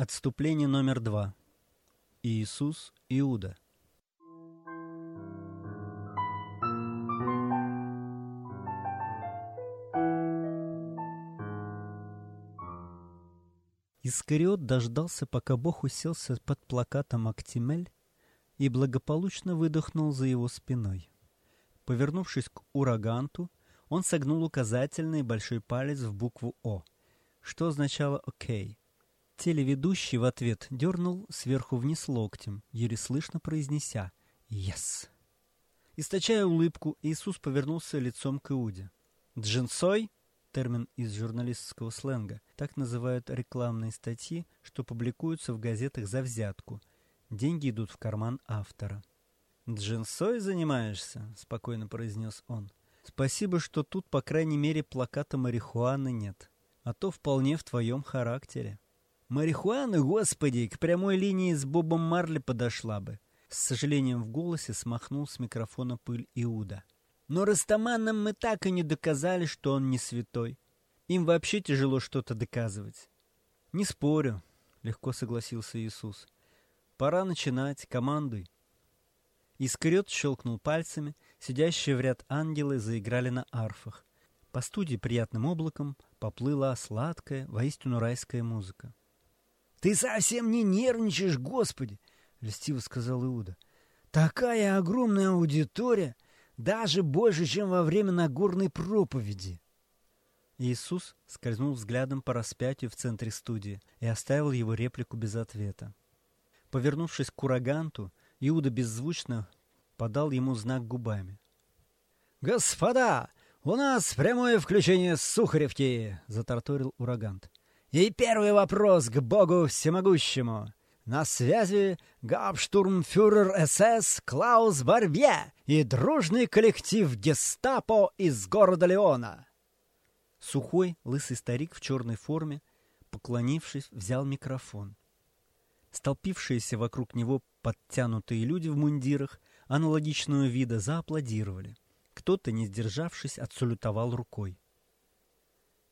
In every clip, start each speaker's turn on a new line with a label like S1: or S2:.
S1: Отступление номер два. Иисус Иуда. Искариот дождался, пока Бог уселся под плакатом «Актимель» и благополучно выдохнул за его спиной. Повернувшись к ураганту, он согнул указательный большой палец в букву «О», что означало «Окей». Телеведущий в ответ дернул сверху вниз локтем, еле слышно произнеся «Yes». Источая улыбку, Иисус повернулся лицом к Иуде. «Джинсой» — термин из журналистского сленга. Так называют рекламные статьи, что публикуются в газетах за взятку. Деньги идут в карман автора. «Джинсой занимаешься?» — спокойно произнес он. «Спасибо, что тут, по крайней мере, плаката марихуаны нет. А то вполне в твоем характере». Марихуана, господи, к прямой линии с Бобом Марли подошла бы. С сожалением в голосе смахнул с микрофона пыль Иуда. Но Растаманам мы так и не доказали, что он не святой. Им вообще тяжело что-то доказывать. Не спорю, легко согласился Иисус. Пора начинать, командуй. Искрет щелкнул пальцами, сидящие в ряд ангелы заиграли на арфах. По студии приятным облаком поплыла сладкая, воистину райская музыка.
S2: «Ты совсем не нервничаешь, Господи!» — льстиво сказал Иуда. «Такая огромная аудитория, даже больше, чем во время Нагорной проповеди!»
S1: Иисус скользнул взглядом по распятию в центре студии и оставил его реплику без ответа. Повернувшись к ураганту, Иуда беззвучно подал ему знак губами.
S2: «Господа, у нас прямое включение Сухаревки!» — затарторил урагант. И первый вопрос к Богу Всемогущему. На связи габштурмфюрер СС Клаус Барбье и дружный коллектив гестапо из города Леона.
S1: Сухой, лысый старик в черной форме, поклонившись, взял микрофон. Столпившиеся вокруг него подтянутые люди в мундирах аналогичного вида зааплодировали. Кто-то, не сдержавшись, отсалютовал рукой.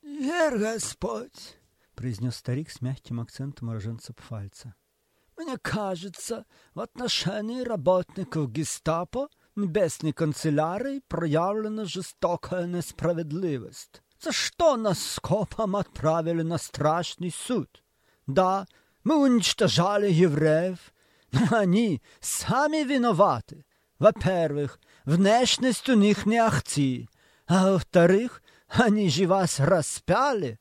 S2: «Вер Господь!»
S1: произнес старик с мягким акцентом уроженца Пфальца.
S2: «Мне кажется, в отношении работников гестапо небесной канцелярии проявлена жестокая несправедливость. За что нас скопом отправили на страшный суд? Да, мы уничтожали евреев, но они сами виноваты. Во-первых, внешность у них не ахти, а во-вторых, они же вас распяли».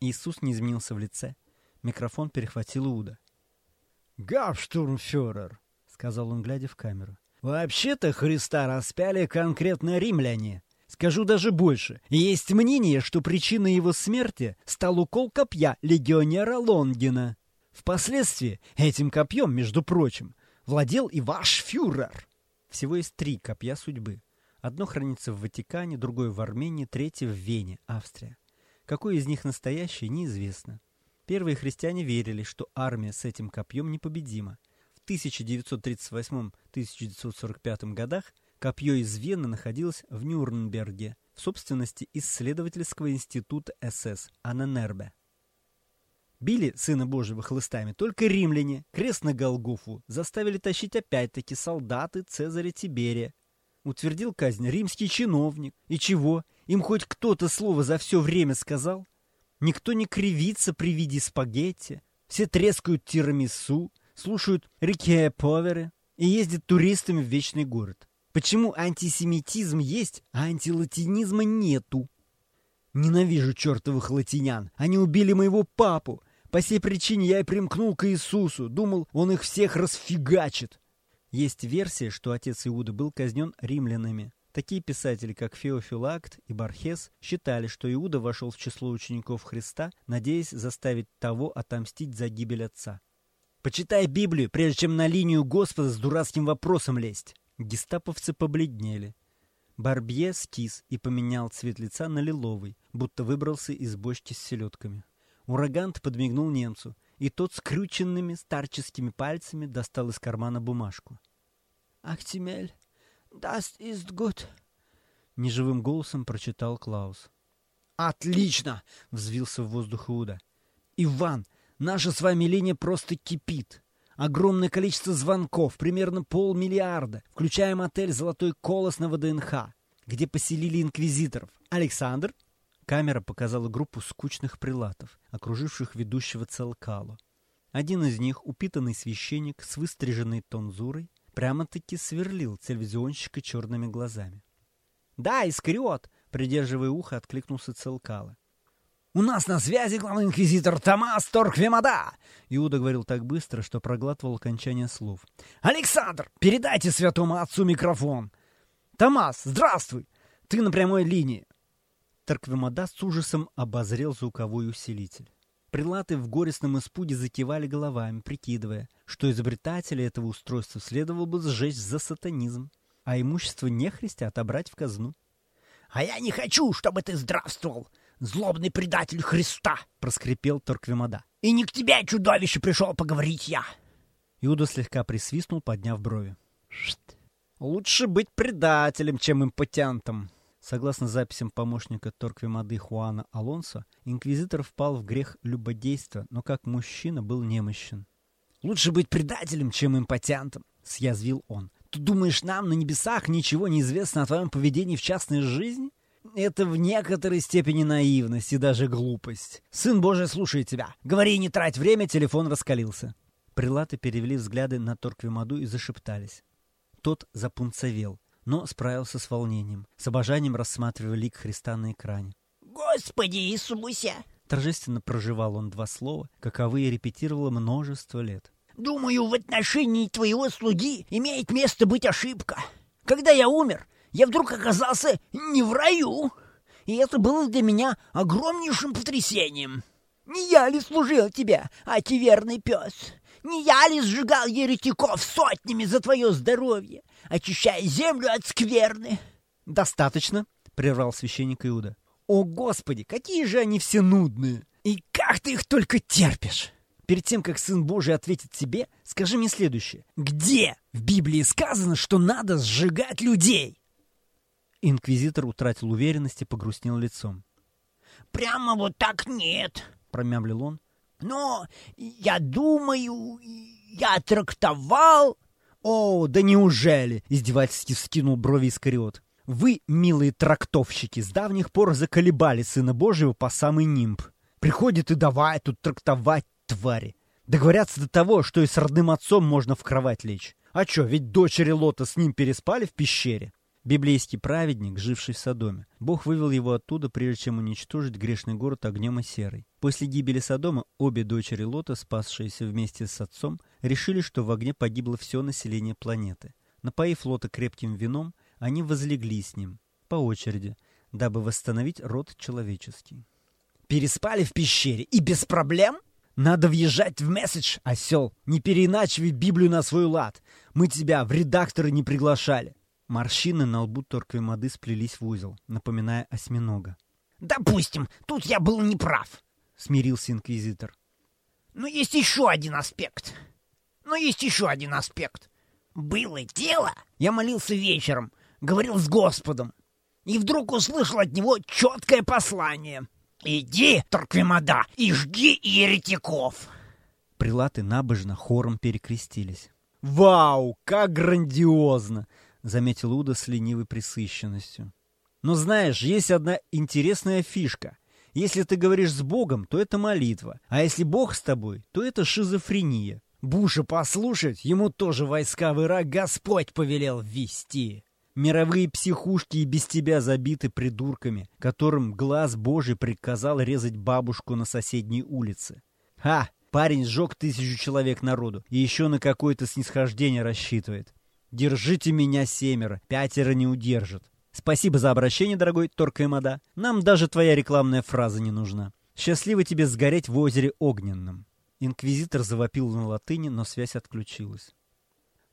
S1: Иисус не изменился в лице. Микрофон перехватил Иуда.
S2: «Гавштурмфюрер», — сказал он, глядя в камеру. «Вообще-то Христа распяли конкретно римляне. Скажу даже больше. Есть мнение, что причиной его смерти стал укол копья легионера Лонгина. Впоследствии этим копьем, между прочим, владел и ваш фюрер».
S1: Всего есть три копья судьбы. Одно хранится в Ватикане, другое в Армении, третье в Вене, Австрия. Какой из них настоящий, неизвестно. Первые христиане верили, что армия с этим копьем непобедима. В 1938-1945 годах копье из Вены находилось в Нюрнберге, в собственности исследовательского института СС Анненербе. Били Сына Божьего хлыстами только римляне, крест на Голгофу заставили тащить опять-таки солдаты Цезаря Тиберия. Утвердил казнь римский чиновник. И чего? Им хоть кто-то слово за все время сказал? Никто не кривится при виде спагетти. Все трескают тирамису, слушают рикея поверы и ездят туристами в вечный город. Почему антисемитизм есть, а антилатинизма нету? Ненавижу чертовых латинян. Они убили моего папу. По сей причине я и примкнул к Иисусу. Думал, он их всех расфигачит. Есть версия, что отец Иуда был казнен римлянами. Такие писатели, как Феофилакт и Бархес, считали, что Иуда вошел в число учеников Христа, надеясь заставить того отомстить за гибель отца. «Почитай Библию, прежде чем на линию Господа с дурацким вопросом лезть!» Гестаповцы побледнели. Барбье скис и поменял цвет лица на лиловый, будто выбрался из бочки с селедками. Урагант подмигнул немцу, и тот скрюченными старческими пальцами достал из кармана бумажку.
S2: «Актимель, Das ist gut.
S1: Неживым голосом прочитал Клаус. «Отлично!» — взвился в воздух Иуда. «Иван,
S2: Наша с вами линия просто кипит. Огромное количество звонков, примерно полмиллиарда, включая мотель «Золотой колос» на ВДНХ, где поселили инквизиторов. Александр? Камера показала группу скучных прилатов, окруживших ведущего Целкало. Один из них, упитанный священник с выстриженной тонзурой, прямо-таки сверлил телевизионщика черными глазами. «Да, Искариот!» — придерживая ухо, откликнулся Целкало. «У нас на связи главный инквизитор Томас Торквемада!» Иуда говорил так быстро, что проглатывал окончание слов. «Александр, передайте святому отцу микрофон!» «Томас, здравствуй! Ты на прямой линии!» Торквемада с ужасом обозрел звуковой усилитель. Прилаты в горестном испуге закивали головами, прикидывая, что изобретатели этого устройства следовало бы сжечь за сатанизм, а имущество нехристи отобрать в казну.
S3: «А я не хочу, чтобы ты здравствовал!» злобный предатель Христа!» — проскрипел Торквемада. «И не к тебе, чудовище, пришел поговорить я!»
S1: Иуда слегка присвистнул, подняв брови. «Лучше быть предателем, чем импотентом!» Согласно записям помощника Торквемады Хуана Алонсо, инквизитор впал в грех любодейства, но как мужчина был немощен.
S2: «Лучше быть предателем, чем импотентом!» — съязвил он. «Ты думаешь, нам на небесах ничего не известно о твоем поведении в частной жизни? Это в некоторой степени наивность и даже глупость. Сын Божий слушает тебя. Говори, не трать время, телефон раскалился.
S1: Прилаты перевели взгляды на Торквемаду и зашептались. Тот запунцовел, но справился с волнением, с обожанием рассматривая лик Христа на экране.
S3: «Господи Иисусе!»
S1: Торжественно проживал он два слова, каковые репетировало множество лет.
S3: «Думаю, в отношении твоего слуги имеет место быть ошибка. Когда я умер, я вдруг оказался не в раю. И это было для меня огромнейшим потрясением. Не я ли служил тебе, аки верный пес? Не я ли сжигал еретиков сотнями за твое здоровье, очищая землю от скверны?
S1: — Достаточно, — прервал священник Иуда. — О, Господи, какие же они все нудные! И как ты их только терпишь! Перед тем, как Сын Божий ответит тебе, скажи мне следующее. Где в Библии сказано, что надо сжигать людей? Инквизитор утратил уверенность и погрустнел лицом.
S3: «Прямо вот так нет», —
S1: промямлил он.
S3: «Но я думаю, я трактовал...»
S1: «О, да неужели?» — издевательски вскинул брови Искариот. «Вы, милые трактовщики, с давних пор заколебали Сына Божьего по самый нимб. Приходит и давай тут трактовать, твари. Договорятся до того, что и с родным отцом можно в кровать лечь. А чё, ведь дочери Лота с ним переспали в пещере? Библейский праведник, живший в Содоме. Бог вывел его оттуда, прежде чем уничтожить грешный город огнем и серой. После гибели Содома обе дочери Лота, спасшиеся вместе с отцом, решили, что в огне погибло все население планеты. Напоив Лота крепким вином, они возлегли с ним, по очереди, дабы восстановить род человеческий.
S2: «Переспали в пещере и без проблем?» Надо въезжать в месседж, осел. Не переиначивай Библию на свой лад. Мы тебя в редакторы не приглашали.
S1: Морщины на лбу Торквемады сплелись в узел, напоминая осьминога.
S3: «Допустим, тут я был неправ», —
S1: смирился инквизитор.
S3: «Но есть еще один аспект. Но есть еще один аспект. Было дело. Я молился вечером, говорил с Господом, и вдруг услышал от него четкое послание. «Иди, Торквемада, и жги еретиков!»
S1: Прилаты набожно хором перекрестились.
S2: «Вау, как грандиозно!» Заметил Уда с ленивой присыщенностью. Но знаешь, есть одна интересная фишка. Если ты говоришь с Богом, то это молитва, а если Бог с тобой, то это шизофрения. Буша послушать, ему тоже войска в Ирак Господь повелел ввести. Мировые психушки и без тебя забиты придурками, которым глаз Божий приказал резать бабушку на соседней улице. Ха! Парень сжег тысячу человек народу и еще на какое-то снисхождение рассчитывает. Держите меня семеро, пятеро не удержат. Спасибо за обращение, дорогой Торквемада. Нам даже твоя рекламная фраза не нужна. Счастливо тебе сгореть в озере Огненном. Инквизитор завопил на латыни, но связь отключилась.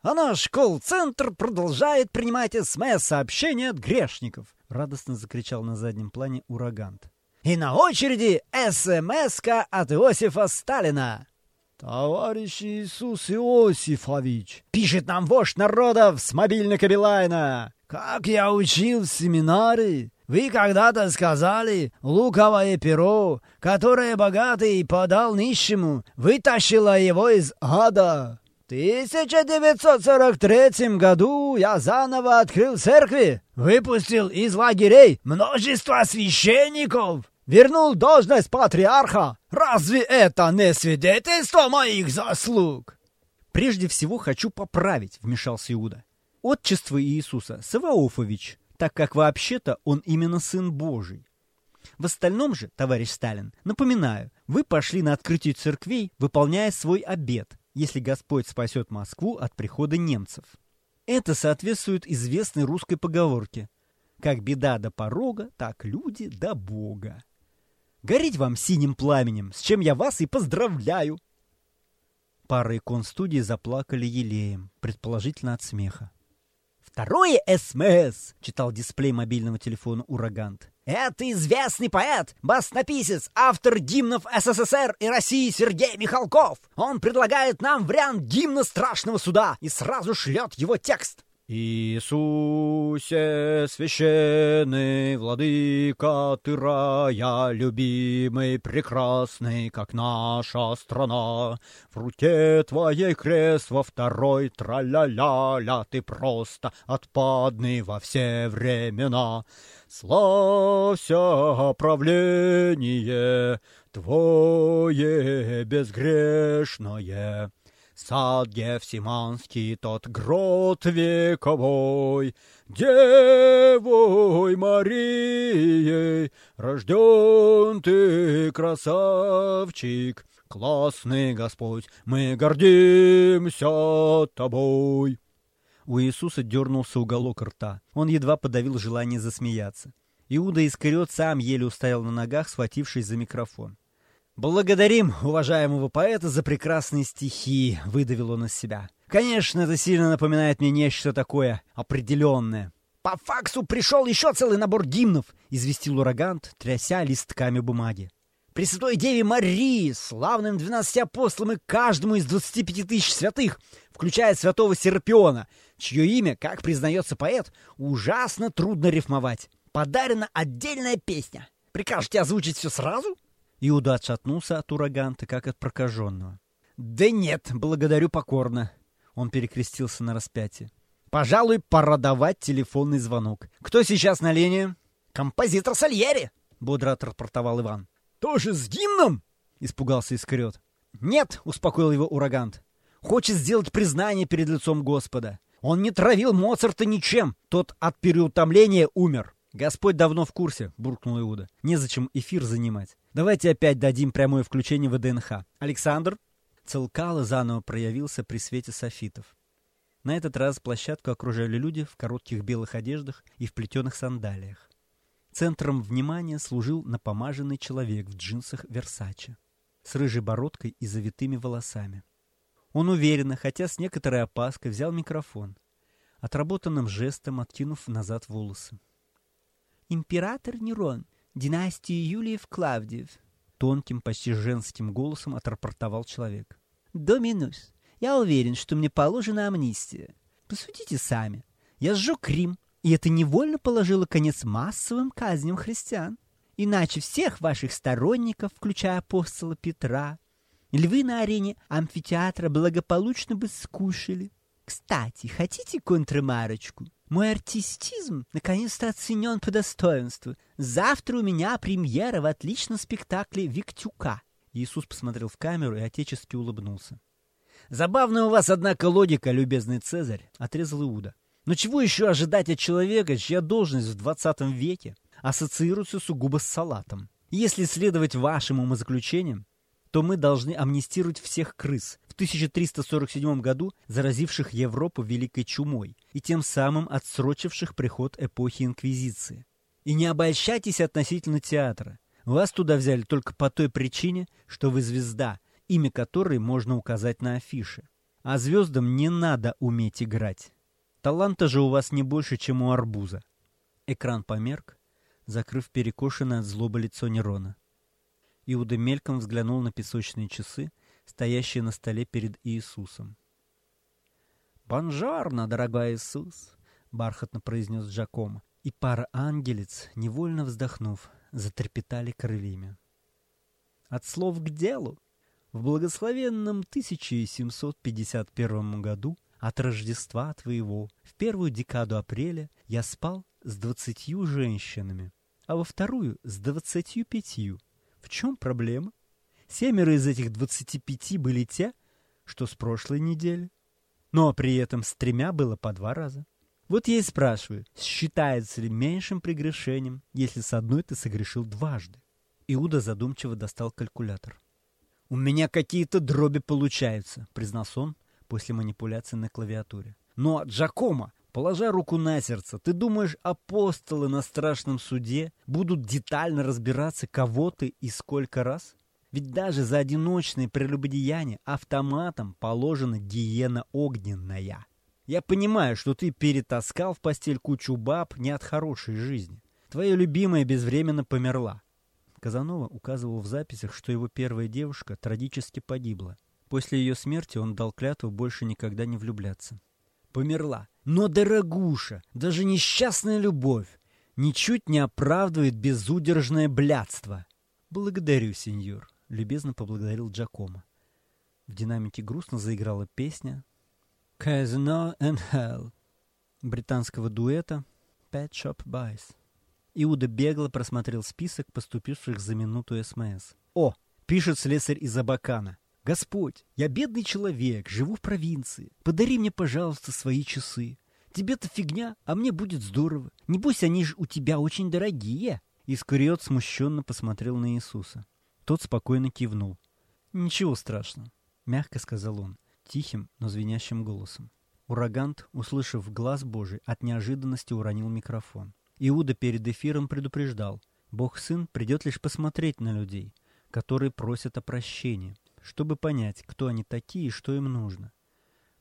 S2: «А наш колл-центр продолжает принимать СМС-сообщения от грешников!» — радостно закричал на заднем плане урагант. «И на очереди СМС-ка от Иосифа Сталина!» «Товарищ Иисус Иосифович!»
S1: «Пишет нам вождь народов с мобильника Билайна!»
S2: «Как я учил в семинаре, Вы когда-то сказали, луковое перо, которое богатый подал нищему, вытащило его из ада. В 1943 году я заново открыл церкви, выпустил из лагерей множество священников, вернул должность патриарха. Разве это не свидетельство моих заслуг?
S1: Прежде всего хочу поправить, вмешался Иуда. Отчество Иисуса Саваофович, так как вообще-то он именно Сын Божий. В остальном же, товарищ Сталин, напоминаю, вы пошли на открытие церквей, выполняя свой обет, если Господь спасет Москву от прихода немцев. Это соответствует известной русской поговорке «Как беда до порога, так люди до Бога». Гореть вам синим пламенем, с чем я вас и поздравляю. Пара икон студии заплакали елеем, предположительно от смеха.
S3: «Второе СМС!» — читал дисплей мобильного телефона «Урагант». «Это известный поэт, баснописец, автор гимнов СССР и России Сергей Михалков. Он предлагает нам вариант гимна страшного суда и сразу шлет его текст.
S1: Иисусе, священный владыка, ты рая, любимый, прекрасный, как наша страна. В руке твоей крест, во второй тра-ля-ля-ля, ты просто отпадный во все времена. Славься правление твое безгрешное. Сад Гефсиманский, тот грот вековой, Девой Марией рожден ты, красавчик, Классный Господь, мы гордимся тобой. У Иисуса дернулся уголок рта. Он едва подавил желание засмеяться. Иуда Искариот сам еле устоял на ногах, схватившись за микрофон. «Благодарим уважаемого поэта за прекрасные стихи», — выдавил он из себя. «Конечно, это сильно напоминает мне нечто такое определенное».
S3: «По факсу пришел еще целый набор гимнов», —
S1: известил урагант, тряся листками бумаги.
S3: «Пресвятой Деве Марии, славным двенадцати апостолам и каждому из двадцати пяти тысяч святых, включая святого Серпиона, чье имя, как признается поэт, ужасно трудно рифмовать. Подарена отдельная песня. Прикажете озвучить все сразу?»
S1: Иуда отшатнулся от ураганта, как от прокаженного.
S3: «Да нет, благодарю покорно!»
S1: Он перекрестился на распятие.
S3: «Пожалуй, пора давать телефонный звонок. Кто сейчас на линии?» «Композитор Сальери!» — бодро отрапортовал Иван.
S2: «Тоже с гимном?»
S1: — испугался Искарет.
S3: «Нет!» — успокоил его урагант. «Хочет сделать признание перед лицом Господа. Он не травил Моцарта ничем. Тот от переутомления умер».
S1: «Господь давно в курсе», — буркнул Иуда. «Незачем эфир занимать. Давайте опять дадим прямое включение в ДНХ. Александр?» Целкало заново проявился при свете софитов. На этот раз площадку окружали люди в коротких белых одеждах и в плетеных сандалиях. Центром внимания служил напомаженный человек в джинсах Версаче с рыжей бородкой и завитыми волосами. Он уверенно, хотя с некоторой опаской, взял микрофон, отработанным жестом откинув назад волосы.
S4: «Император Нерон династии Юлиев-Клавдиев», —
S1: тонким, почти женским голосом отрапортовал человек.
S4: «Доминус, я уверен, что мне положена амнистия. Посудите сами. Я сжег Рим, и это невольно положило конец массовым казням христиан. Иначе всех ваших сторонников, включая апостола Петра, львы на арене амфитеатра благополучно бы скушали. Кстати, хотите контрамарочку? Мой артистизм наконец-то оценен по достоинству. Завтра у меня премьера в отличном спектакле «Виктюка».
S1: Иисус посмотрел в камеру и отечески улыбнулся.
S3: «Забавная у вас, однако, логика, любезный Цезарь», — отрезал Иуда. «Но чего еще ожидать от человека, чья должность в 20 веке ассоциируется сугубо с салатом? Если следовать вашим умозаключениям, то мы должны амнистировать всех крыс, в 1347 году заразивших Европу великой чумой и тем самым отсрочивших приход эпохи Инквизиции. И не обольщайтесь относительно театра. Вас туда взяли только по той причине, что вы звезда, имя которой можно указать на афише. А звездам не надо уметь играть. Таланта же у вас не больше, чем у арбуза. Экран померк, закрыв перекошенное от злобы лицо Нерона. Иуда мельком взглянул на песочные часы, стоящие на столе перед Иисусом.
S2: «Бонжорно, дорогой Иисус!» — бархатно произнес Джакомо.
S1: и пара ангелец, невольно вздохнув, затрепетали крыльями. От слов к делу. В благословенном 1751 году от Рождества твоего в первую декаду апреля я спал с двадцатью женщинами, а во вторую с двадцатью пятью. В чем проблема? Семеро из этих двадцати пяти были те, что с прошлой недели. Но при этом с тремя было по два раза. Вот я и спрашиваю, считается ли меньшим прегрешением, если с одной ты согрешил дважды? Иуда задумчиво достал калькулятор. «У меня какие-то дроби получаются», — признался он после манипуляции на клавиатуре. «Но, Джакомо, положа руку на сердце, ты думаешь, апостолы на страшном суде будут детально разбираться, кого ты и сколько раз? Ведь даже за одиночные прелюбодеяния автоматом положена гиена огненная. Я понимаю, что ты перетаскал в постель кучу баб не от хорошей жизни. Твоя любимая безвременно померла. Казанова указывал в записях, что его первая девушка трагически погибла. После ее смерти он дал клятву больше никогда не влюбляться. Померла. Но, дорогуша, даже несчастная любовь ничуть не оправдывает безудержное блядство. Благодарю, сеньор, — любезно поблагодарил Джакомо. В динамике грустно заиграла песня «Casino and Hell» британского дуэта «Pet Shop Boys». Иуда бегло просмотрел список поступивших за минуту СМС. «О, пишет слесарь из Абакана. Господь, я бедный человек, живу в провинции. Подари мне, пожалуйста, свои часы. Тебе-то фигня, а мне будет здорово. Небось, они же у тебя очень дорогие». Искариот смущенно посмотрел на Иисуса. Тот спокойно кивнул. «Ничего страшного», — мягко сказал он, тихим, но звенящим голосом. Урагант, услышав глаз Божий, от неожиданности уронил микрофон. Иуда перед эфиром предупреждал, Бог-сын придет лишь посмотреть на людей, которые просят о прощении, чтобы понять, кто они такие и что им нужно.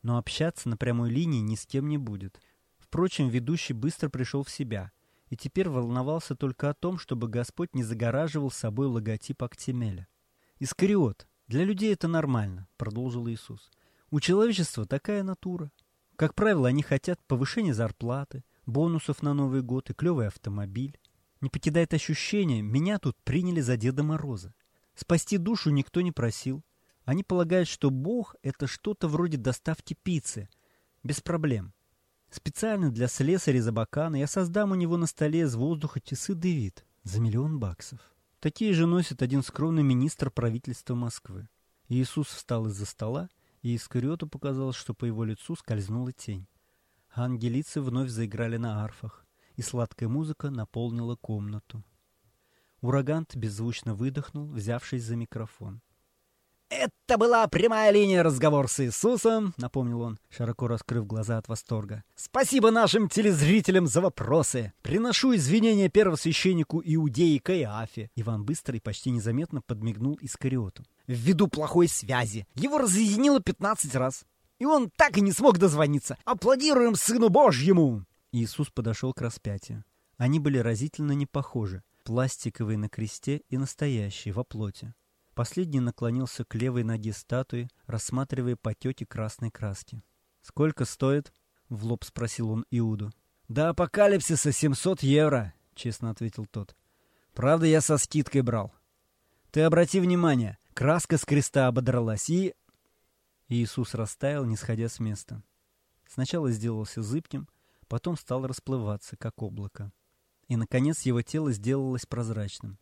S1: Но общаться на прямой линии ни с кем не будет. Впрочем, ведущий быстро пришел в себя и теперь волновался только о том, чтобы Господь не загораживал собой логотип Актимеля. «Искариот, для людей это нормально», — продолжил Иисус. «У человечества такая натура. Как правило, они хотят повышения зарплаты, бонусов на Новый год и клевый автомобиль. Не покидает ощущение, меня тут приняли за Деда Мороза. Спасти душу никто не просил. Они полагают, что Бог — это что-то вроде доставки пиццы. Без проблем. Специально для слесаря Забакана я создам у него на столе из воздуха часы Дэвид за миллион баксов. Такие же носит один скромный министр правительства Москвы. Иисус встал из-за стола, и Искариоту показалось, что по его лицу скользнула тень а ангелицы вновь заиграли на арфах, и сладкая музыка наполнила комнату. Урагант беззвучно выдохнул, взявшись за микрофон.
S3: «Это была прямая линия разговор с Иисусом», — напомнил он,
S1: широко раскрыв глаза от восторга.
S3: «Спасибо нашим телезрителям за вопросы. Приношу извинения первосвященнику Иудеи Каиафе».
S1: Иван быстро и почти незаметно подмигнул Искариоту.
S3: «Ввиду плохой связи. Его разъединило пятнадцать раз и он так и не смог дозвониться. Аплодируем Сыну Божьему!»
S1: Иисус подошел к распятию. Они были разительно не похожи. Пластиковые на кресте и настоящие, во плоти. Последний наклонился к левой ноге статуи, рассматривая потеки красной краски. «Сколько стоит?» — в лоб спросил он Иуду.
S3: «До апокалипсиса 700 евро», — честно ответил тот. «Правда, я со скидкой брал. Ты обрати внимание, краска с креста ободралась и...»
S1: Иисус растаял, не сходя с места. Сначала сделался зыбким, потом стал расплываться, как облако. И, наконец, его тело сделалось прозрачным.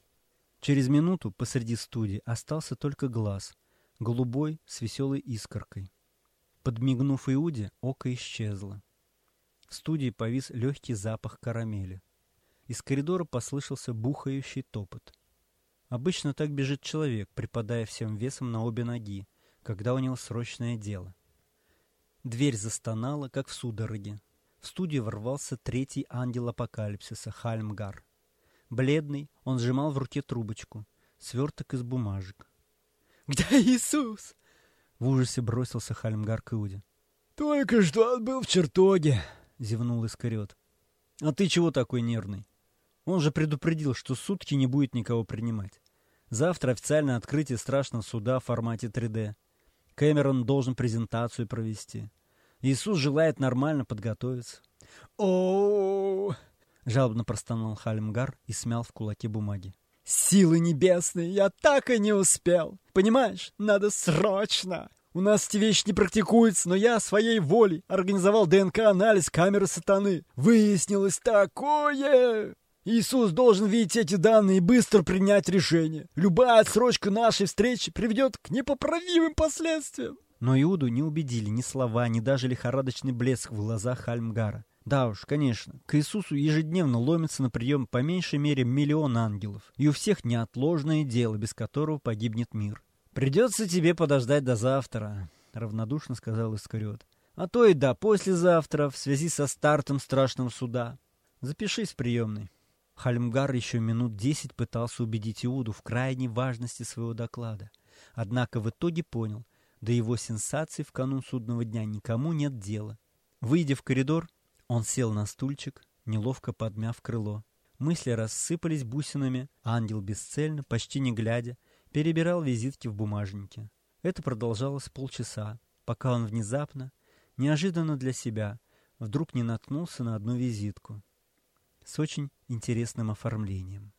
S1: Через минуту посреди студии остался только глаз, голубой, с веселой искоркой. Подмигнув Иуде, око исчезло. В студии повис легкий запах карамели. Из коридора послышался бухающий топот. Обычно так бежит человек, припадая всем весом на обе ноги, когда у него срочное дело. Дверь застонала, как в судороге. В студию ворвался третий ангел апокалипсиса, Хальмгар. Бледный, он сжимал в руке трубочку, сверток из бумажек.
S3: «Где Иисус?»
S1: В ужасе бросился Хальмгар к Иуде.
S2: «Только что он был в чертоге», —
S1: зевнул Искарет. «А ты чего такой нервный? Он же предупредил, что сутки не будет никого принимать. Завтра официальное открытие страшного суда в формате 3D. Кэмерон должен презентацию провести. Иисус желает нормально подготовиться.
S2: О,
S1: Жалобно простонал Хальмгар и смял в кулаке бумаги.
S2: Силы небесные, я так и не успел. Понимаешь, надо срочно. У нас эти вещи не практикуются, но я своей волей организовал ДНК-анализ камеры сатаны. Выяснилось такое! Иисус должен видеть эти данные и быстро принять решение. Любая отсрочка нашей встречи приведет к непоправимым последствиям.
S1: Но Иуду не убедили ни слова, ни даже лихорадочный блеск в глазах Хальмгара. Да уж, конечно, к Иисусу ежедневно ломится на прием по меньшей мере миллион ангелов, и у всех неотложное дело, без которого погибнет мир. «Придется тебе подождать до завтра», — равнодушно сказал Искариот. «А то и до послезавтра, в связи со стартом страшного суда. Запишись в приемной». Хальмгар еще минут десять пытался убедить Иуду в крайней важности своего доклада. Однако в итоге понял, до его сенсаций в канун судного дня никому нет дела. Выйдя в коридор, он сел на стульчик, неловко подмяв крыло. Мысли рассыпались бусинами, ангел бесцельно, почти не глядя, перебирал визитки в бумажнике. Это продолжалось полчаса, пока он внезапно, неожиданно для себя, вдруг не наткнулся на одну визитку с очень интересным оформлением.